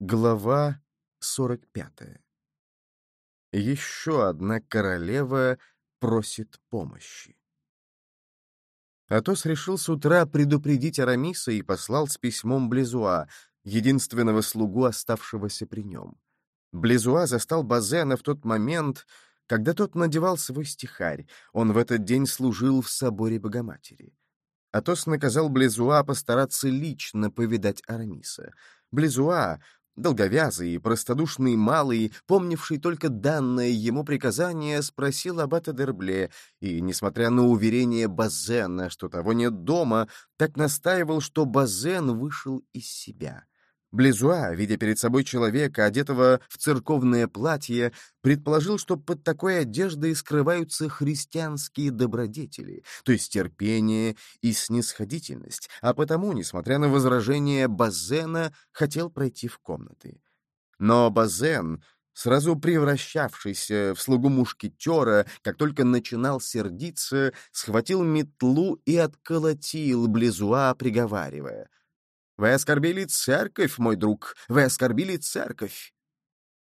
Глава 45 Еще одна королева просит помощи. Атос решил с утра предупредить Арамиса и послал с письмом Близуа, единственного слугу, оставшегося при нем. Близуа застал Базена в тот момент, когда тот надевал свой стихарь. Он в этот день служил в соборе Богоматери. Атос наказал Близуа постараться лично повидать Арамиса. Близуа, Долговязый простодушный малый, помнивший только данное ему приказание, спросил аббата Дербле, и, несмотря на уверение Базена, что того нет дома, так настаивал, что Базен вышел из себя. Близуа, видя перед собой человека, одетого в церковное платье, предположил, что под такой одеждой скрываются христианские добродетели, то есть терпение и снисходительность, а потому, несмотря на возражения Базена, хотел пройти в комнаты. Но Базен, сразу превращавшийся в слугу мушкетера, как только начинал сердиться, схватил метлу и отколотил Близуа, приговаривая — вы оскорбили церковь, мой друг, вы оскорбили церковь.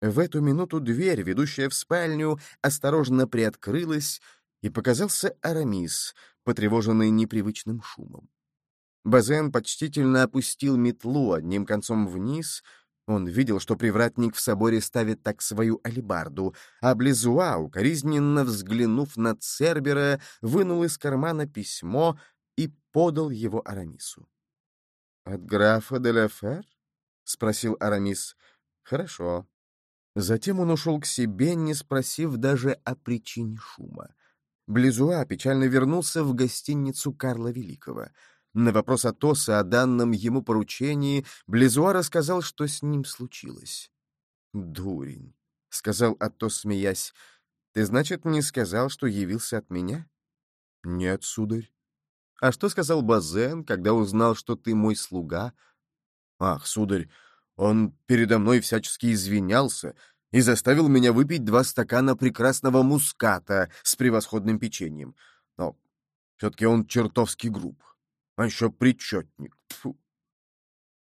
В эту минуту дверь, ведущая в спальню, осторожно приоткрылась, и показался Арамис, потревоженный непривычным шумом. Базен почтительно опустил метлу одним концом вниз. Он видел, что привратник в соборе ставит так свою алебарду, а Близуа, укоризненно взглянув на Цербера, вынул из кармана письмо и подал его Арамису. «От графа де ла Фер?» — спросил Арамис. «Хорошо». Затем он ушел к себе, не спросив даже о причине шума. Близуа печально вернулся в гостиницу Карла Великого. На вопрос Атоса о данном ему поручении Близуа рассказал, что с ним случилось. «Дурень», — сказал Атос, смеясь. «Ты, значит, не сказал, что явился от меня?» «Нет, сударь». А что сказал Базен, когда узнал, что ты мой слуга? Ах, сударь, он передо мной всячески извинялся и заставил меня выпить два стакана прекрасного муската с превосходным печеньем. Но все-таки он чертовски груб. А еще причетник. Фу.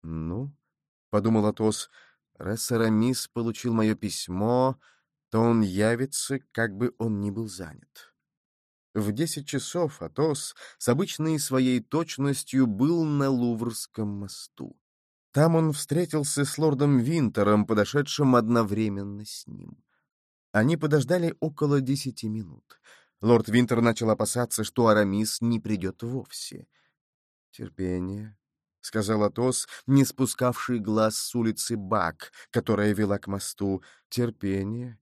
Ну, — подумал Атос, — раз Арамис получил мое письмо, то он явится, как бы он ни был занят. В десять часов Атос с обычной своей точностью был на Луврском мосту. Там он встретился с лордом Винтером, подошедшим одновременно с ним. Они подождали около десяти минут. Лорд Винтер начал опасаться, что Арамис не придет вовсе. «Терпение», — сказал Атос, не спускавший глаз с улицы Бак, которая вела к мосту. «Терпение.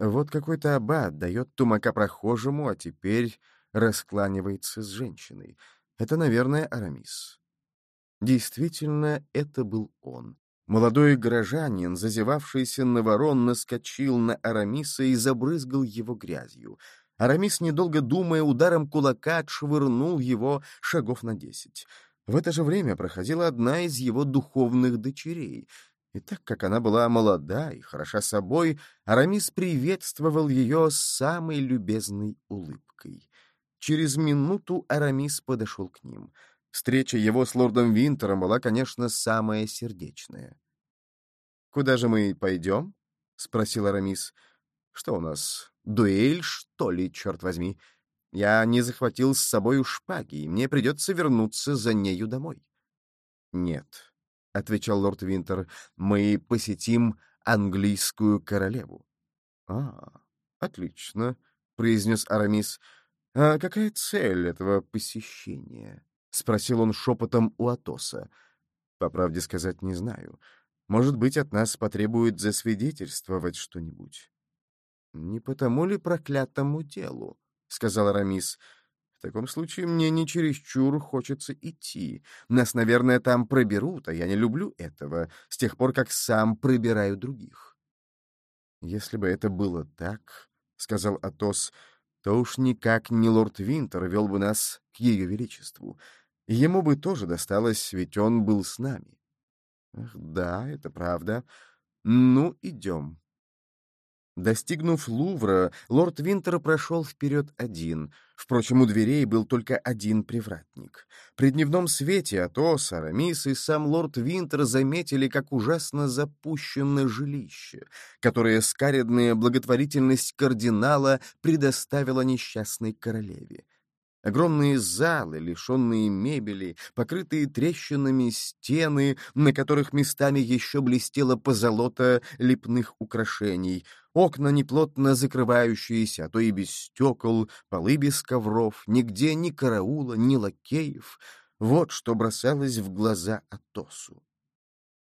Вот какой-то аббат дает тумака прохожему, а теперь раскланивается с женщиной. Это, наверное, Арамис. Действительно, это был он. Молодой горожанин, зазевавшийся на ворон, наскочил на Арамиса и забрызгал его грязью. Арамис, недолго думая, ударом кулака отшвырнул его шагов на десять. В это же время проходила одна из его духовных дочерей — и так как она была молода и хороша собой, Арамис приветствовал ее с самой любезной улыбкой. Через минуту Арамис подошел к ним. Встреча его с лордом Винтером была, конечно, самая сердечная. «Куда же мы пойдем?» — спросил Арамис. «Что у нас, дуэль, что ли, черт возьми? Я не захватил с собой шпаги, и мне придется вернуться за нею домой». «Нет», — отвечал лорд Винтер, — мы посетим английскую королеву. — А, отлично, — произнес Арамис. — А какая цель этого посещения? — спросил он шепотом у Атоса. — По правде сказать, не знаю. Может быть, от нас потребует засвидетельствовать что-нибудь. — Не потому ли проклятому делу? — сказал Арамис. — в таком случае мне не чересчур хочется идти. Нас, наверное, там проберут, а я не люблю этого, с тех пор, как сам пробираю других. Если бы это было так, — сказал Атос, — то уж никак не лорд Винтер вел бы нас к ее величеству. Ему бы тоже досталось, ведь он был с нами. Ах, да, это правда. Ну, идем. Достигнув Лувра, лорд Винтер прошел вперед один. Впрочем, у дверей был только один привратник. При дневном свете Атос, Арамис и сам лорд Винтер заметили, как ужасно запущено жилище, которое скаредная благотворительность кардинала предоставила несчастной королеве. Огромные залы, лишенные мебели, покрытые трещинами стены, на которых местами еще блестело позолота лепных украшений, окна неплотно закрывающиеся, а то и без стекол, полы без ковров, нигде ни караула, ни лакеев. Вот что бросалось в глаза Атосу.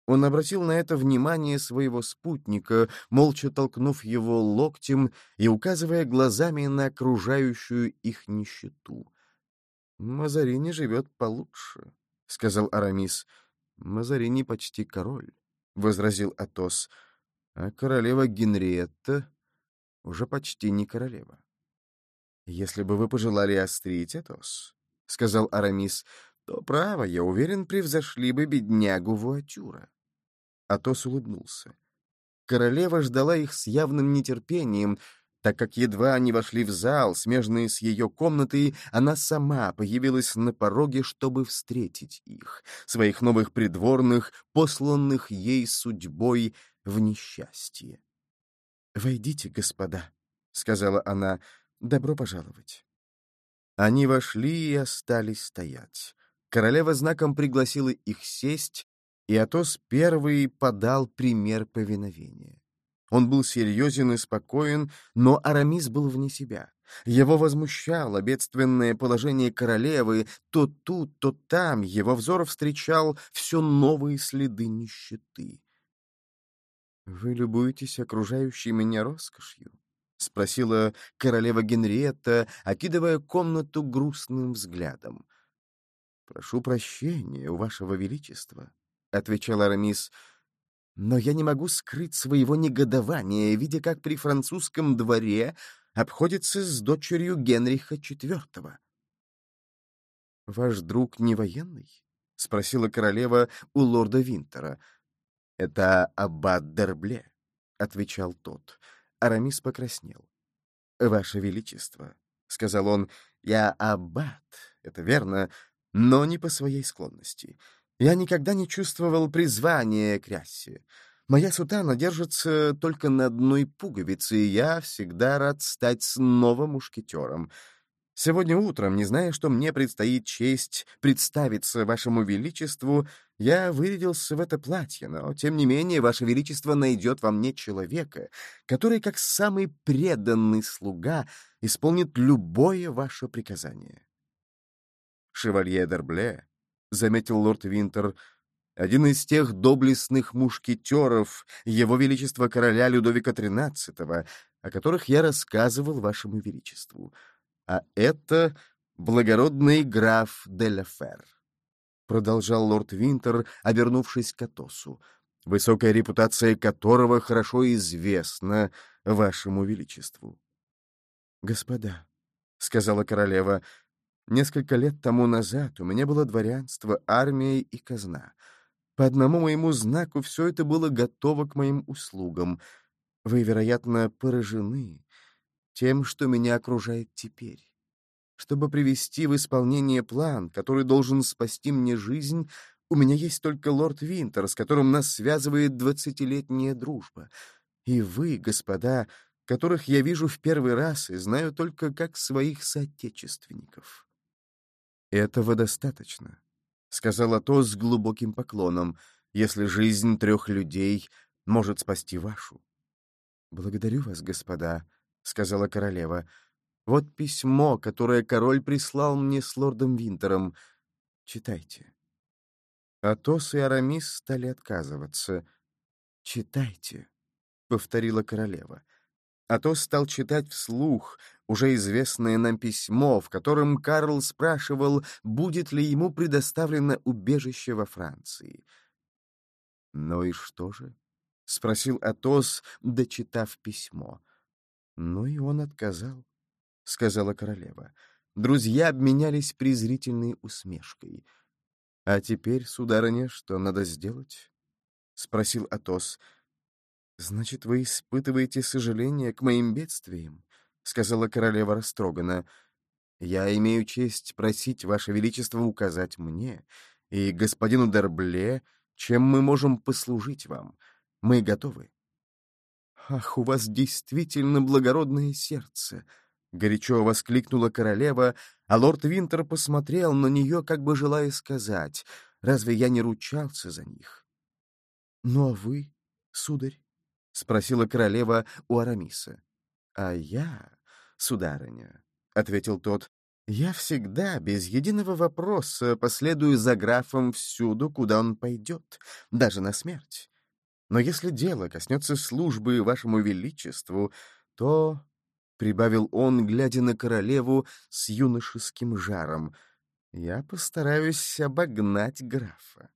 Он обратил на это внимание своего спутника, молча толкнув его локтем и указывая глазами на окружающую их нищету. «Мазарини живет получше», — сказал Арамис. «Мазарини почти король», — возразил Атос. «А королева Генриетта уже почти не королева». «Если бы вы пожелали острить, Атос», — сказал Арамис, — то, право, я уверен, превзошли бы беднягу Вуатюра. Атос улыбнулся. Королева ждала их с явным нетерпением, так как едва они вошли в зал, смежный с ее комнатой, она сама появилась на пороге, чтобы встретить их, своих новых придворных, посланных ей судьбой в несчастье. «Войдите, господа», — сказала она, — «добро пожаловать». Они вошли и остались стоять. Королева знаком пригласила их сесть, и Атос первый подал пример повиновения. Он был серьезен и спокоен, но Арамис был вне себя. Его возмущало бедственное положение королевы, то тут, то там его взор встречал все новые следы нищеты. «Вы любуетесь окружающей меня роскошью?» — спросила королева Генриетта, окидывая комнату грустным взглядом. «Прошу прощения, у вашего величества», — отвечал Арамис, «но я не могу скрыть своего негодования, видя, как при французском дворе обходится с дочерью Генриха IV». «Ваш друг не военный?» — спросила королева у лорда Винтера. «Это аббат Дербле», — отвечал тот. Арамис покраснел. «Ваше Величество», — сказал он, — «я аббат, это верно, но не по своей склонности. Я никогда не чувствовал призвания к рясе. Моя сутана держится только на одной пуговице, и я всегда рад стать снова мушкетером. Сегодня утром, не зная, что мне предстоит честь представиться вашему величеству, я вырядился в это платье, но, тем не менее, ваше величество найдет во мне человека, который, как самый преданный слуга, исполнит любое ваше приказание. Шевалье Дербле, — заметил лорд Винтер, — один из тех доблестных мушкетеров Его Величества короля Людовика XIII, о которых я рассказывал вашему величеству. А это благородный граф де ла Фер, — продолжал лорд Винтер, обернувшись к Атосу, высокая репутация которого хорошо известна вашему величеству. — Господа, — сказала королева, — Несколько лет тому назад у меня было дворянство, армия и казна. По одному моему знаку все это было готово к моим услугам. Вы, вероятно, поражены тем, что меня окружает теперь. Чтобы привести в исполнение план, который должен спасти мне жизнь, у меня есть только лорд Винтер, с которым нас связывает двадцатилетняя дружба. И вы, господа, которых я вижу в первый раз и знаю только как своих соотечественников. «Этого достаточно», — сказал Атос с глубоким поклоном, «если жизнь трех людей может спасти вашу». «Благодарю вас, господа», — сказала королева. «Вот письмо, которое король прислал мне с лордом Винтером. Читайте». Атос и Арамис стали отказываться. «Читайте», — повторила королева. Атос стал читать вслух уже известное нам письмо, в котором Карл спрашивал, будет ли ему предоставлено убежище во Франции. «Ну и что же?» — спросил Атос, дочитав письмо. «Ну и он отказал», — сказала королева. Друзья обменялись презрительной усмешкой. «А теперь, сударыня, что надо сделать?» — спросил Атос. «Значит, вы испытываете сожаление к моим бедствиям?» — сказала королева растроганно. «Я имею честь просить Ваше Величество указать мне и господину Дербле, чем мы можем послужить вам. Мы готовы». «Ах, у вас действительно благородное сердце!» — горячо воскликнула королева, а лорд Винтер посмотрел на нее, как бы желая сказать, «Разве я не ручался за них?» «Ну а вы, сударь?» — спросила королева у Арамиса. «А я, сударыня», — ответил тот, — «я всегда, без единого вопроса, последую за графом всюду, куда он пойдет, даже на смерть. Но если дело коснется службы вашему величеству, то...» — прибавил он, глядя на королеву с юношеским жаром. «Я постараюсь обогнать графа».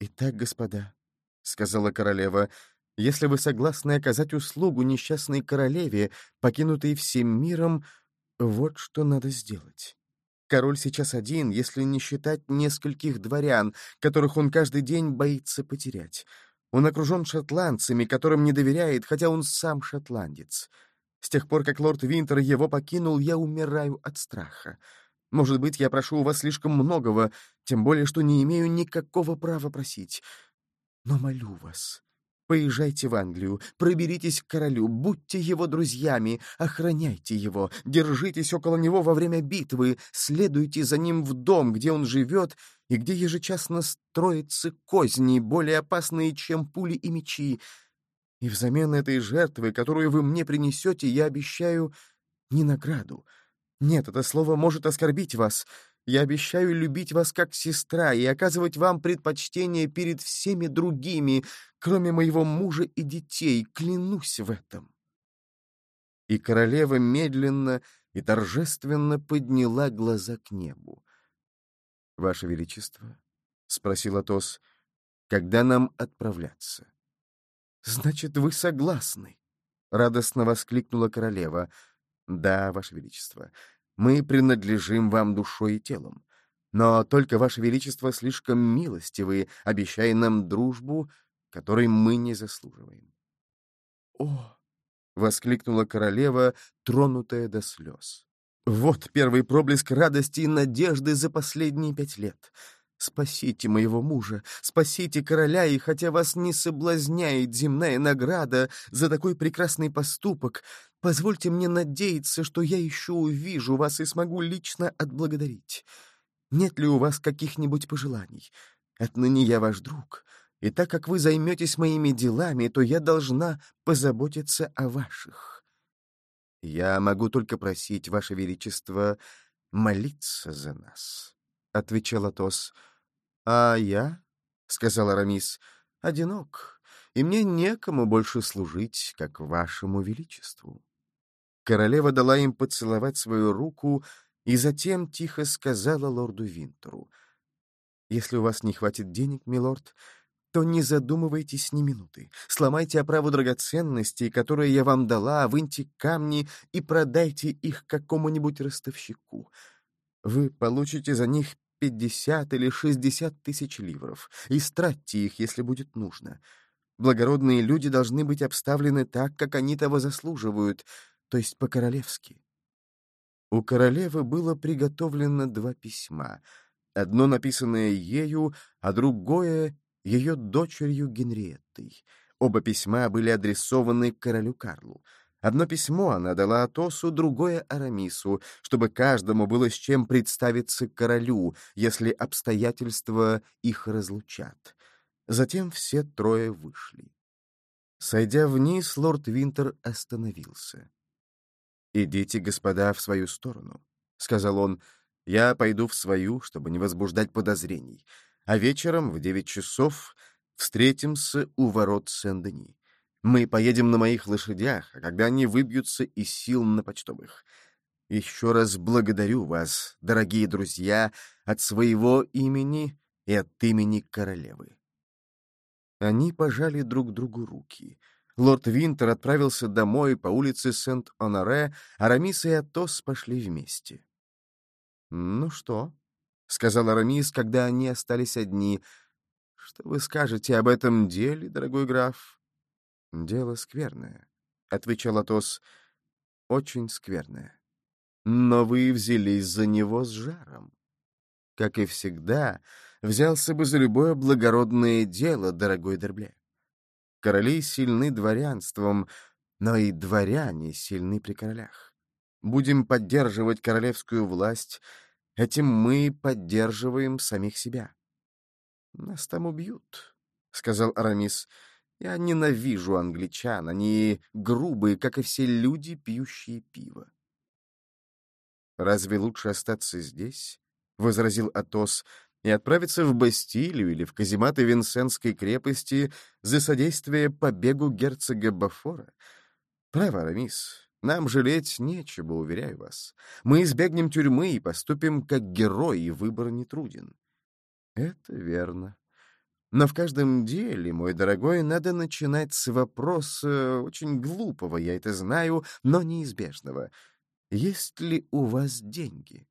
«Итак, господа», — сказала королева, если вы согласны оказать услугу несчастной королеве, покинутой всем миром, вот что надо сделать. Король сейчас один, если не считать нескольких дворян, которых он каждый день боится потерять. Он окружен шотландцами, которым не доверяет, хотя он сам шотландец. С тех пор, как лорд Винтер его покинул, я умираю от страха. Может быть, я прошу у вас слишком многого, тем более, что не имею никакого права просить. Но молю вас, Поезжайте в Англию, проберитесь к королю, будьте его друзьями, охраняйте его, держитесь около него во время битвы, следуйте за ним в дом, где он живет и где ежечасно строятся козни, более опасные, чем пули и мечи. И взамен этой жертвы, которую вы мне принесете, я обещаю не награду. Нет, это слово может оскорбить вас. Я обещаю любить вас как сестра и оказывать вам предпочтение перед всеми другими, кроме моего мужа и детей, клянусь в этом. И королева медленно и торжественно подняла глаза к небу. — Ваше Величество, — спросил Атос, — когда нам отправляться? — Значит, вы согласны? — радостно воскликнула королева. — Да, Ваше Величество, мы принадлежим вам душой и телом. Но только Ваше Величество слишком милостивы, обещая нам дружбу, которой мы не заслуживаем. «О!» — воскликнула королева, тронутая до слез. «Вот первый проблеск радости и надежды за последние пять лет. Спасите моего мужа, спасите короля, и хотя вас не соблазняет земная награда за такой прекрасный поступок, позвольте мне надеяться, что я еще увижу вас и смогу лично отблагодарить. Нет ли у вас каких-нибудь пожеланий? Отныне я ваш друг, и так как вы займетесь моими делами, то я должна позаботиться о ваших. Я могу только просить, Ваше Величество, молиться за нас, — отвечал Атос. А я, — сказал Арамис, — одинок, и мне некому больше служить, как вашему величеству. Королева дала им поцеловать свою руку и затем тихо сказала лорду Винтеру. «Если у вас не хватит денег, милорд, то не задумывайтесь ни минуты. Сломайте оправу драгоценностей, которые я вам дала, выньте камни и продайте их какому-нибудь ростовщику. Вы получите за них пятьдесят или шестьдесят тысяч ливров, и стратьте их, если будет нужно. Благородные люди должны быть обставлены так, как они того заслуживают, то есть по-королевски. У королевы было приготовлено два письма, одно написанное ею, а другое ее дочерью Генриеттой. Оба письма были адресованы королю Карлу. Одно письмо она дала Атосу, другое — Арамису, чтобы каждому было с чем представиться королю, если обстоятельства их разлучат. Затем все трое вышли. Сойдя вниз, лорд Винтер остановился. «Идите, господа, в свою сторону», — сказал он. «Я пойду в свою, чтобы не возбуждать подозрений а вечером в девять часов встретимся у ворот Сен-Дени. Мы поедем на моих лошадях, а когда они выбьются из сил на почтовых. Еще раз благодарю вас, дорогие друзья, от своего имени и от имени королевы. Они пожали друг другу руки. Лорд Винтер отправился домой по улице Сент-Оноре, а Рамис и Атос пошли вместе. «Ну что?» — сказал Арамис, когда они остались одни. — Что вы скажете об этом деле, дорогой граф? «Дело скверное», — отвечал Атос, — «очень скверное. Но вы взялись за него с жаром. Как и всегда, взялся бы за любое благородное дело, дорогой Дербле. Короли сильны дворянством, но и дворяне сильны при королях. Будем поддерживать королевскую власть, этим мы поддерживаем самих себя. «Нас там убьют», — сказал Арамис. «Я ненавижу англичан, они грубые, как и все люди, пьющие пиво». «Разве лучше остаться здесь?» — возразил Атос, — «и отправиться в Бастилию или в казематы Винсентской крепости за содействие побегу герцога Бафора? Право, Арамис, нам жалеть нечего, уверяю вас. Мы избегнем тюрьмы и поступим как герои, и выбор нетруден». «Это верно», но в каждом деле, мой дорогой, надо начинать с вопроса очень глупого, я это знаю, но неизбежного. Есть ли у вас деньги?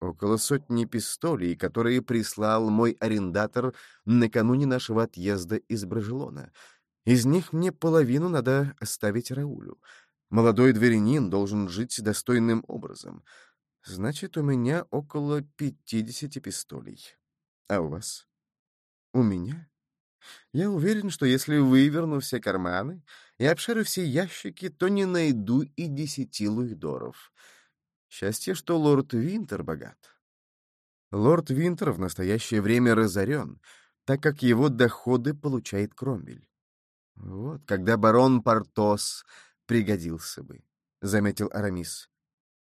Около сотни пистолей, которые прислал мой арендатор накануне нашего отъезда из Брожелона. Из них мне половину надо оставить Раулю. Молодой дворянин должен жить достойным образом. Значит, у меня около пятидесяти пистолей. А у вас? У меня? Я уверен, что если выверну все карманы и обшарю все ящики, то не найду и десяти луидоров. Счастье, что лорд Винтер богат. Лорд Винтер в настоящее время разорен, так как его доходы получает Кромвель. Вот, когда барон Портос пригодился бы, — заметил Арамис.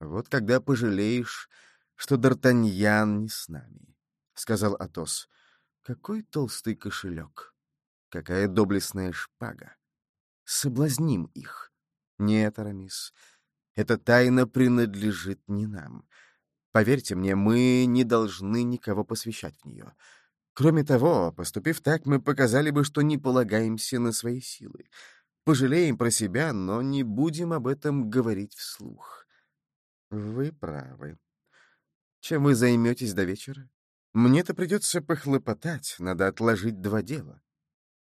Вот когда пожалеешь, что Д'Артаньян не с нами, — сказал Атос. Какой толстый кошелек! Какая доблестная шпага! Соблазним их! Нет, Арамис, эта тайна принадлежит не нам. Поверьте мне, мы не должны никого посвящать в нее. Кроме того, поступив так, мы показали бы, что не полагаемся на свои силы. Пожалеем про себя, но не будем об этом говорить вслух. Вы правы. Чем вы займетесь до вечера? Мне-то придется похлопотать, надо отложить два дела.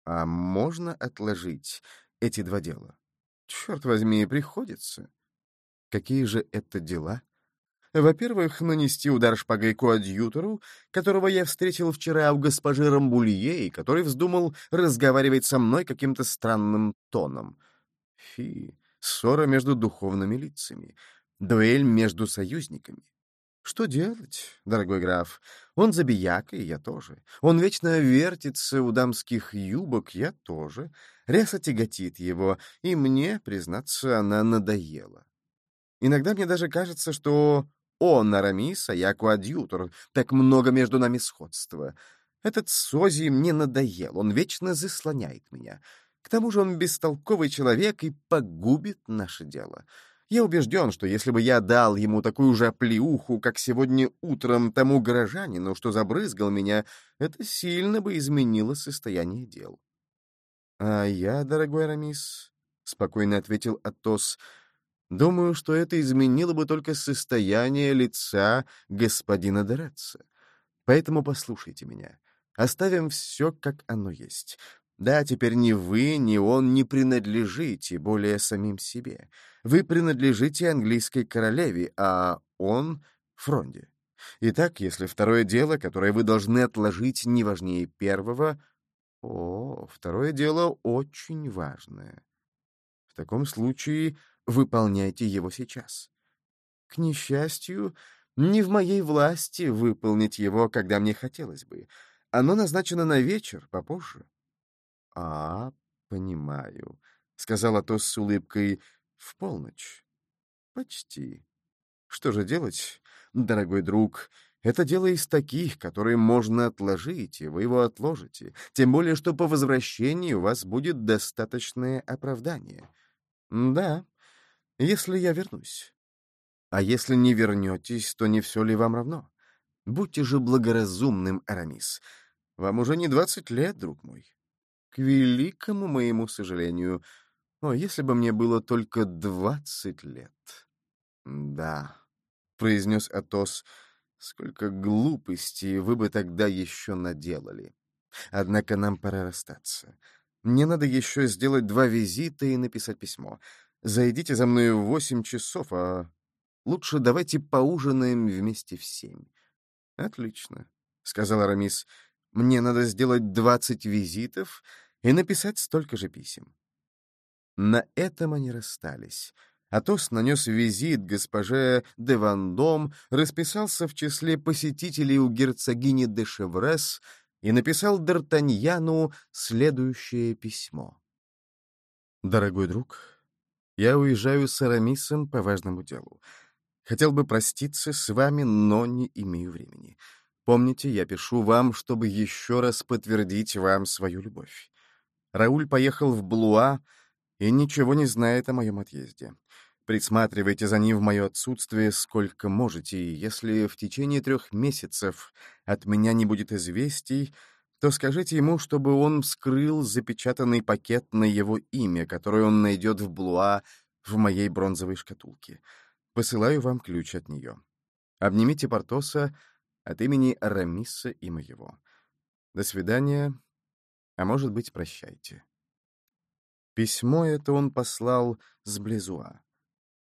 А можно отложить эти два дела? Черт возьми, приходится. Какие же это дела? Во-первых, нанести удар шпагой коадьютору, которого я встретил вчера у госпожи Рамбулье, и который вздумал разговаривать со мной каким-то странным тоном. Фи, ссора между духовными лицами, дуэль между союзниками. Что делать, дорогой граф? Он забияка, и я тоже. Он вечно вертится у дамских юбок, я тоже. Реса тяготит его, и мне, признаться, она надоела. Иногда мне даже кажется, что он Арамис, а я коадьютор, так много между нами сходства. Этот Сози мне надоел, он вечно заслоняет меня. К тому же он бестолковый человек и погубит наше дело. Я убежден, что если бы я дал ему такую же оплеуху, как сегодня утром тому горожанину, что забрызгал меня, это сильно бы изменило состояние дел. — А я, дорогой Рамис, — спокойно ответил Атос, — думаю, что это изменило бы только состояние лица господина Дореца. Поэтому послушайте меня. Оставим все, как оно есть. Да, теперь ни вы, ни он не принадлежите более самим себе. Вы принадлежите английской королеве, а он — Фронде. Итак, если второе дело, которое вы должны отложить, не важнее первого... О, второе дело очень важное. В таком случае выполняйте его сейчас. К несчастью, не в моей власти выполнить его, когда мне хотелось бы. Оно назначено на вечер, попозже. — А, понимаю, — сказал Атос с улыбкой, — в полночь. — Почти. Что же делать, дорогой друг? Это дело из таких, которые можно отложить, и вы его отложите, тем более, что по возвращении у вас будет достаточное оправдание. Да, если я вернусь. А если не вернетесь, то не все ли вам равно? Будьте же благоразумным, Арамис. Вам уже не двадцать лет, друг мой. К великому моему сожалению. О, если бы мне было только двадцать лет. Да, — произнес Атос, — сколько глупостей вы бы тогда еще наделали. Однако нам пора расстаться. Мне надо еще сделать два визита и написать письмо. Зайдите за мной в восемь часов, а лучше давайте поужинаем вместе в семь». «Отлично», — сказал Арамис. «Мне надо сделать двадцать визитов и написать столько же писем». На этом они расстались. Атос нанес визит госпоже де Вандом, расписался в числе посетителей у герцогини де Шеврес и написал Д'Артаньяну следующее письмо. «Дорогой друг, я уезжаю с Арамисом по важному делу. Хотел бы проститься с вами, но не имею времени. Помните, я пишу вам, чтобы еще раз подтвердить вам свою любовь. Рауль поехал в Блуа и ничего не знает о моем отъезде. Присматривайте за ним в мое отсутствие сколько можете, и если в течение трех месяцев от меня не будет известий, то скажите ему, чтобы он вскрыл запечатанный пакет на его имя, который он найдет в Блуа в моей бронзовой шкатулке. Посылаю вам ключ от нее. Обнимите Портоса от имени Арамиса и моего. До свидания, а может быть, прощайте. Письмо это он послал с Близуа.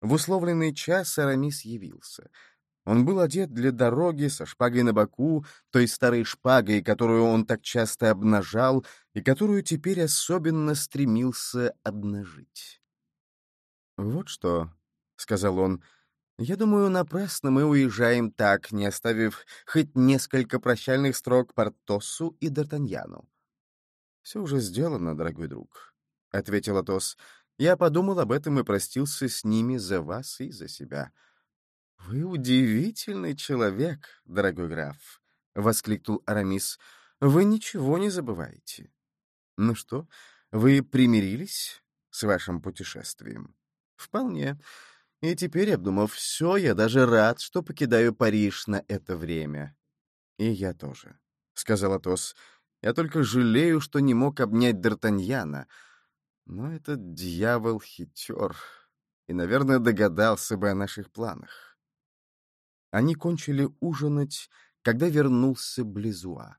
В условленный час Арамис явился. Он был одет для дороги со шпагой на боку, той старой шпагой, которую он так часто обнажал и которую теперь особенно стремился обнажить. «Вот что», — сказал он, — «я думаю, напрасно мы уезжаем так, не оставив хоть несколько прощальных строк Портосу и Д'Артаньяну». «Все уже сделано, дорогой друг», — ответил Атос. Я подумал об этом и простился с ними за вас и за себя. — Вы удивительный человек, дорогой граф, — воскликнул Арамис. — Вы ничего не забываете. — Ну что, вы примирились с вашим путешествием? — Вполне. И теперь, обдумав все, я даже рад, что покидаю Париж на это время. — И я тоже, — сказал Атос. — Я только жалею, что не мог обнять Д'Артаньяна, — но этот дьявол хитер и, наверное, догадался бы о наших планах. Они кончили ужинать, когда вернулся Близуа.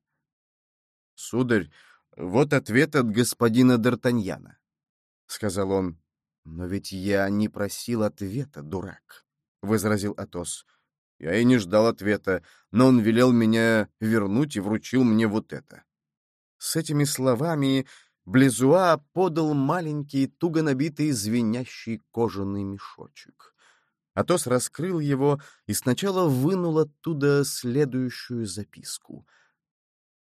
— Сударь, вот ответ от господина Д'Артаньяна, — сказал он. — Но ведь я не просил ответа, дурак, — возразил Атос. — Я и не ждал ответа, но он велел меня вернуть и вручил мне вот это. С этими словами Близуа подал маленький, туго набитый, звенящий кожаный мешочек. Атос раскрыл его и сначала вынул оттуда следующую записку.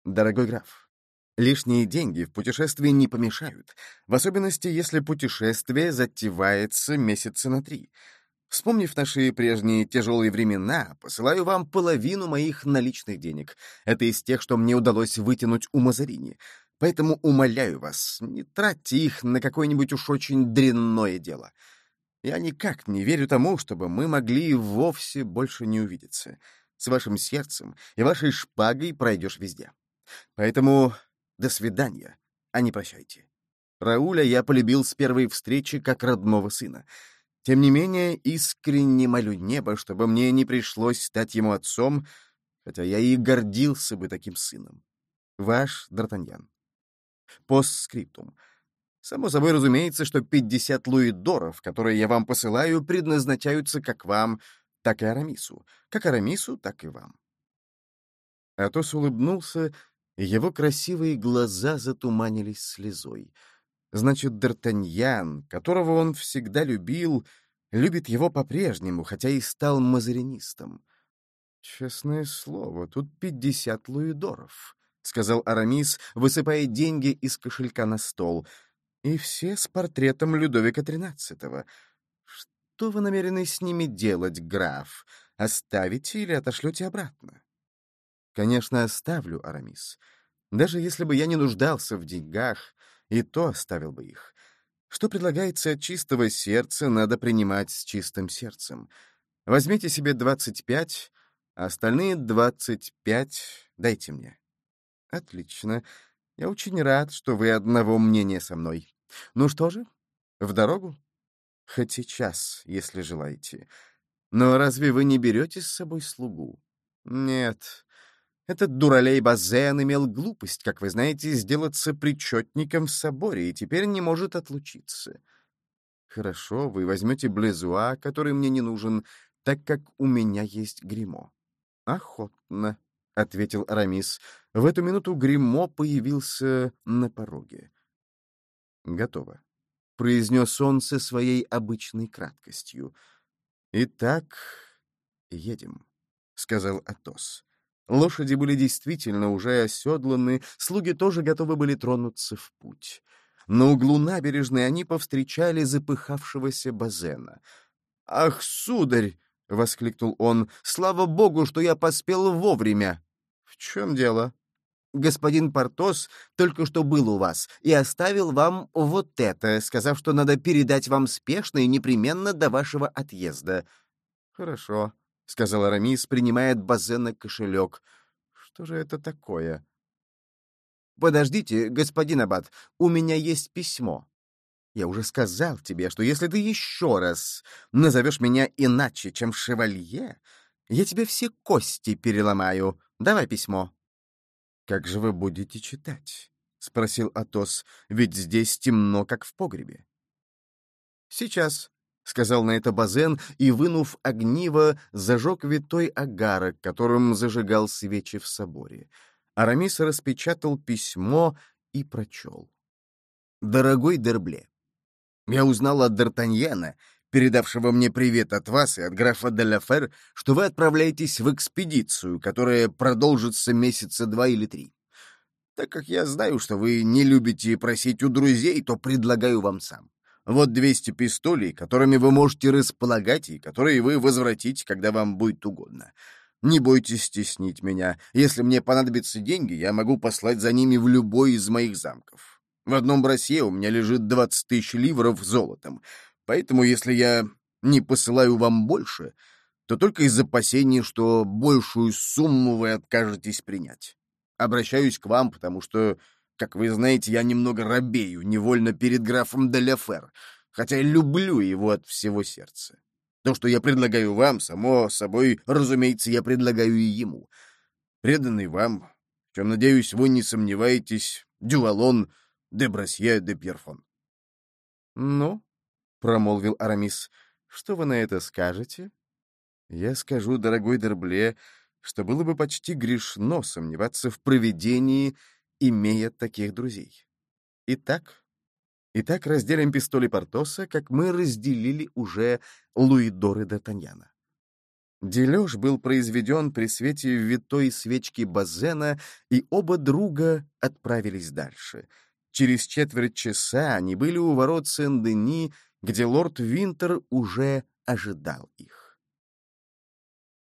«Дорогой граф, лишние деньги в путешествии не помешают, в особенности, если путешествие затевается месяца на три. Вспомнив наши прежние тяжелые времена, посылаю вам половину моих наличных денег. Это из тех, что мне удалось вытянуть у Мазарини. Поэтому умоляю вас, не тратьте их на какое-нибудь уж очень дрянное дело. Я никак не верю тому, чтобы мы могли вовсе больше не увидеться. С вашим сердцем и вашей шпагой пройдешь везде. Поэтому до свидания, а не прощайте. Рауля я полюбил с первой встречи как родного сына. Тем не менее, искренне молю небо, чтобы мне не пришлось стать ему отцом, хотя я и гордился бы таким сыном. Ваш Д'Артаньян. Постскриптум. Само собой разумеется, что 50 луидоров, которые я вам посылаю, предназначаются как вам, так и Арамису. Как Арамису, так и вам. Атос улыбнулся, и его красивые глаза затуманились слезой. Значит, Д'Артаньян, которого он всегда любил, любит его по-прежнему, хотя и стал мазаринистом. Честное слово, тут пятьдесят луидоров. — сказал Арамис, высыпая деньги из кошелька на стол. «И все с портретом Людовика XIII. Что вы намерены с ними делать, граф? Оставите или отошлете обратно?» «Конечно, оставлю, Арамис. Даже если бы я не нуждался в деньгах, и то оставил бы их. Что предлагается от чистого сердца, надо принимать с чистым сердцем. Возьмите себе двадцать пять, а остальные двадцать пять дайте мне». Отлично. Я очень рад, что вы одного мнения со мной. Ну что же, в дорогу? Хоть сейчас, если желаете. Но разве вы не берете с собой слугу? Нет, Этот дуралей Базен имел глупость, как вы знаете, сделаться причетником в соборе и теперь не может отлучиться. Хорошо, вы возьмете Блезуа, который мне не нужен, так как у меня есть гримо. Охотно, — ответил Арамис. В эту минуту гримо появился на пороге. Готово, — произнес он со своей обычной краткостью. Итак, едем, — сказал Атос. Лошади были действительно уже оседланы, слуги тоже готовы были тронуться в путь. На углу набережной они повстречали запыхавшегося Базена. «Ах, сударь!» — воскликнул он. «Слава богу, что я поспел вовремя!» «В чем дело?» «Господин Портос только что был у вас и оставил вам вот это, сказав, что надо передать вам спешно и непременно до вашего отъезда». «Хорошо», — сказал Арамис, принимая от Базена кошелек. «Что же это такое?» «Подождите, господин Аббат, у меня есть письмо. Я уже сказал тебе, что если ты еще раз назовешь меня иначе, чем шевалье, я тебе все кости переломаю. Давай письмо». «Как же вы будете читать?» — спросил Атос. «Ведь здесь темно, как в погребе». «Сейчас», — сказал на это Базен, и, вынув огниво, зажег витой агарок, которым зажигал свечи в соборе. Арамис распечатал письмо и прочел. «Дорогой Дербле, я узнал от Д'Артаньяна, передавшего мне привет от вас и от графа де Лафер, что вы отправляетесь в экспедицию, которая продолжится месяца два или три. Так как я знаю, что вы не любите просить у друзей, то предлагаю вам сам. Вот 200 пистолей, которыми вы можете располагать и которые вы возвратите, когда вам будет угодно. Не бойтесь стеснить меня. Если мне понадобятся деньги, я могу послать за ними в любой из моих замков. В одном бросье у меня лежит 20 тысяч ливров золотом, поэтому если я не посылаю вам больше, то только из опасения, что большую сумму вы откажетесь принять. Обращаюсь к вам, потому что, как вы знаете, я немного робею невольно перед графом Деляфер, хотя люблю его от всего сердца. То, что я предлагаю вам, само собой, разумеется, я предлагаю и ему. Преданный вам, в чем, надеюсь, вы не сомневаетесь, Дювалон де Брасье де Пьерфон. — Ну, — промолвил Арамис, — что вы на это скажете? — Я скажу, дорогой Дербле, что было бы почти грешно сомневаться в проведении, имея таких друзей. Итак, Итак, разделим пистоли Портоса, как мы разделили уже Луидоры Д'Артаньяна. Дележ был произведен при свете витой свечки Базена, и оба друга отправились дальше. Через четверть часа они были у ворот Сен-Дени, где лорд Винтер уже ожидал их.